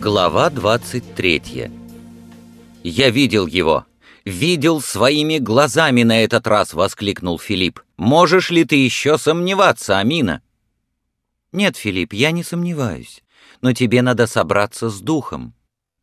Глава 23 «Я видел его! Видел своими глазами на этот раз!» — воскликнул Филипп. «Можешь ли ты еще сомневаться, Амина?» «Нет, Филипп, я не сомневаюсь, но тебе надо собраться с духом.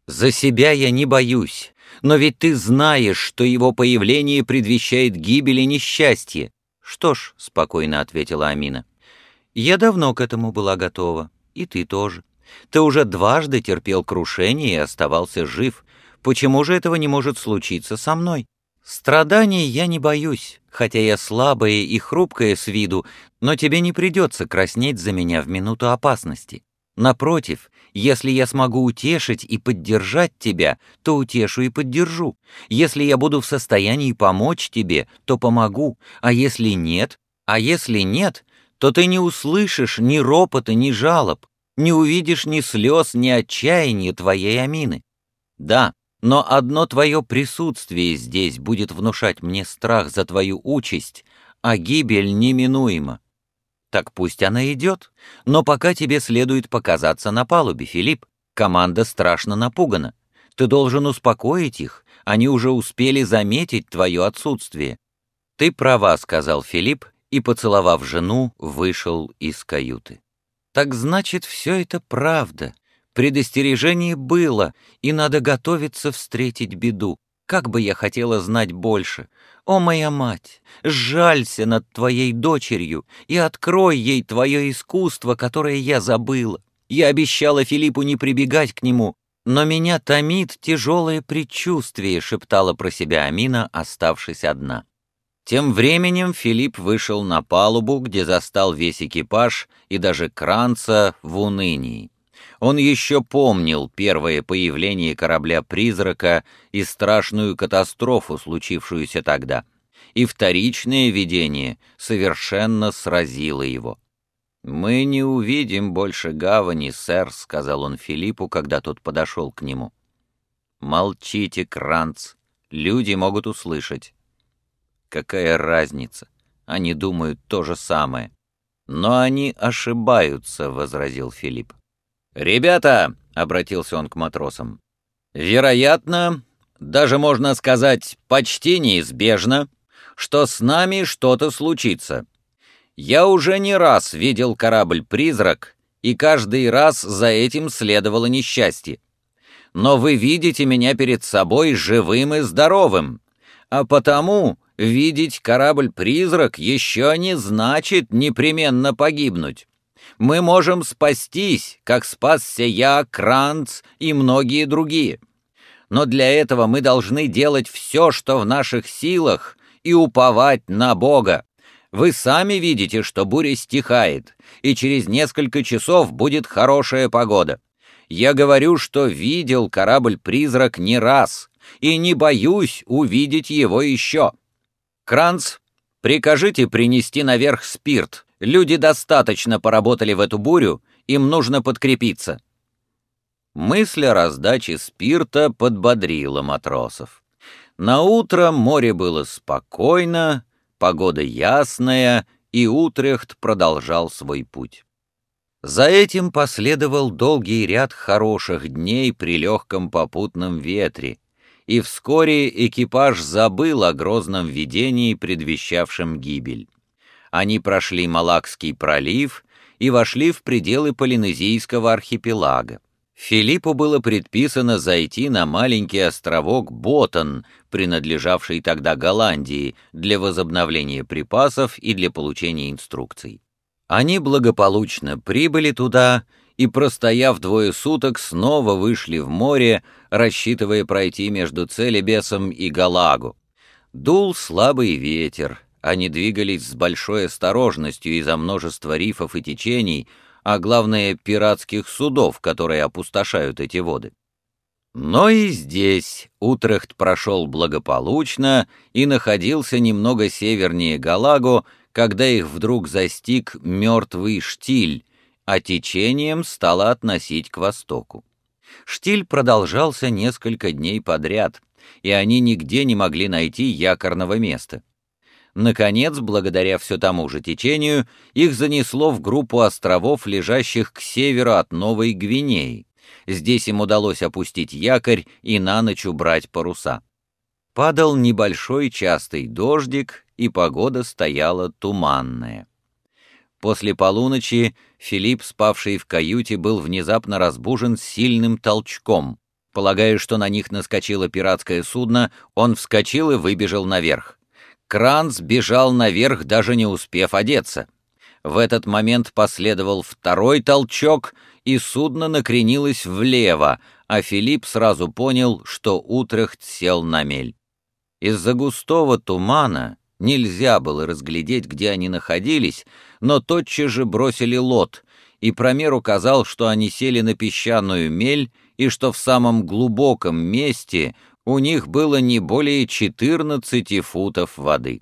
За себя я не боюсь, но ведь ты знаешь, что его появление предвещает гибель и несчастье». «Что ж», — спокойно ответила Амина, — «я давно к этому была готова, и ты тоже. Ты уже дважды терпел крушение и оставался жив. Почему же этого не может случиться со мной? Страданий я не боюсь, хотя я слабая и хрупкая с виду, но тебе не придется краснеть за меня в минуту опасности. Напротив, если я смогу утешить и поддержать тебя, то утешу и поддержу. Если я буду в состоянии помочь тебе, то помогу, а если нет, а если нет, то ты не услышишь ни ропота, ни жалоб, не увидишь ни слез, ни отчаяния твоей Амины. Да, но одно твое присутствие здесь будет внушать мне страх за твою участь, а гибель неминуема. Так пусть она идет, но пока тебе следует показаться на палубе, Филипп. Команда страшно напугана. Ты должен успокоить их, они уже успели заметить твое отсутствие. Ты права, сказал Филипп, и, поцеловав жену, вышел из каюты. Так значит, все это правда. Предостережение было, и надо готовиться встретить беду. Как бы я хотела знать больше. О, моя мать, жалься над твоей дочерью и открой ей твое искусство, которое я забыла. Я обещала Филиппу не прибегать к нему, но меня томит тяжелое предчувствие, шептала про себя Амина, оставшись одна. Тем временем Филипп вышел на палубу, где застал весь экипаж и даже Кранца в унынии. Он еще помнил первое появление корабля-призрака и страшную катастрофу, случившуюся тогда, и вторичное видение совершенно сразило его. «Мы не увидим больше гавани, сэр», — сказал он Филиппу, когда тот подошел к нему. «Молчите, Кранц, люди могут услышать». Какая разница? Они думают то же самое. Но они ошибаются, возразил Филипп. Ребята, обратился он к матросам. Вероятно, даже можно сказать, почти неизбежно, что с нами что-то случится. Я уже не раз видел корабль-призрак, и каждый раз за этим следовало несчастье. Но вы видите меня перед собой живым и здоровым, а потому Видеть корабль-призрак еще не значит непременно погибнуть. Мы можем спастись, как спасся я, Кранц и многие другие. Но для этого мы должны делать все, что в наших силах, и уповать на Бога. Вы сами видите, что буря стихает, и через несколько часов будет хорошая погода. Я говорю, что видел корабль-призрак не раз, и не боюсь увидеть его еще. «Кранц, прикажите принести наверх спирт. Люди достаточно поработали в эту бурю, им нужно подкрепиться». Мысль о раздаче спирта подбодрила матросов. На утро море было спокойно, погода ясная, и Утрехт продолжал свой путь. За этим последовал долгий ряд хороших дней при легком попутном ветре, и вскоре экипаж забыл о грозном видении, предвещавшем гибель. Они прошли Малакский пролив и вошли в пределы Полинезийского архипелага. Филиппу было предписано зайти на маленький островок Ботан, принадлежавший тогда Голландии, для возобновления припасов и для получения инструкций. Они благополучно прибыли туда и, простояв двое суток, снова вышли в море, рассчитывая пройти между Целебесом и Галагу. Дул слабый ветер, они двигались с большой осторожностью из-за множества рифов и течений, а главное — пиратских судов, которые опустошают эти воды. Но и здесь Утрехт прошел благополучно и находился немного севернее Галагу, когда их вдруг застиг мертвый штиль, а течением стало относить к востоку. Штиль продолжался несколько дней подряд, и они нигде не могли найти якорного места. Наконец, благодаря все тому же течению, их занесло в группу островов, лежащих к северу от Новой Гвинеи. Здесь им удалось опустить якорь и на ночь убрать паруса. Падал небольшой частый дождик, и погода стояла туманная. После полуночи Филипп, спавший в каюте, был внезапно разбужен сильным толчком. Полагая, что на них наскочило пиратское судно, он вскочил и выбежал наверх. Кранц бежал наверх, даже не успев одеться. В этот момент последовал второй толчок, и судно накренилось влево, а Филипп сразу понял, что Утрехт сел на мель. Из-за густого тумана нельзя было разглядеть, где они находились, но тотчас же бросили лот, и Промер указал, что они сели на песчаную мель и что в самом глубоком месте у них было не более 14 футов воды.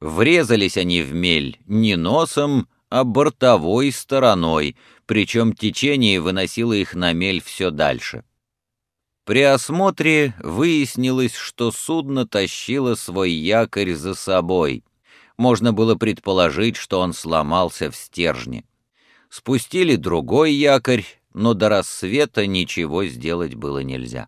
Врезались они в мель не носом, а бортовой стороной, причем течение выносило их на мель все дальше. При осмотре выяснилось, что судно тащило свой якорь за собой. Можно было предположить, что он сломался в стержне. Спустили другой якорь, но до рассвета ничего сделать было нельзя.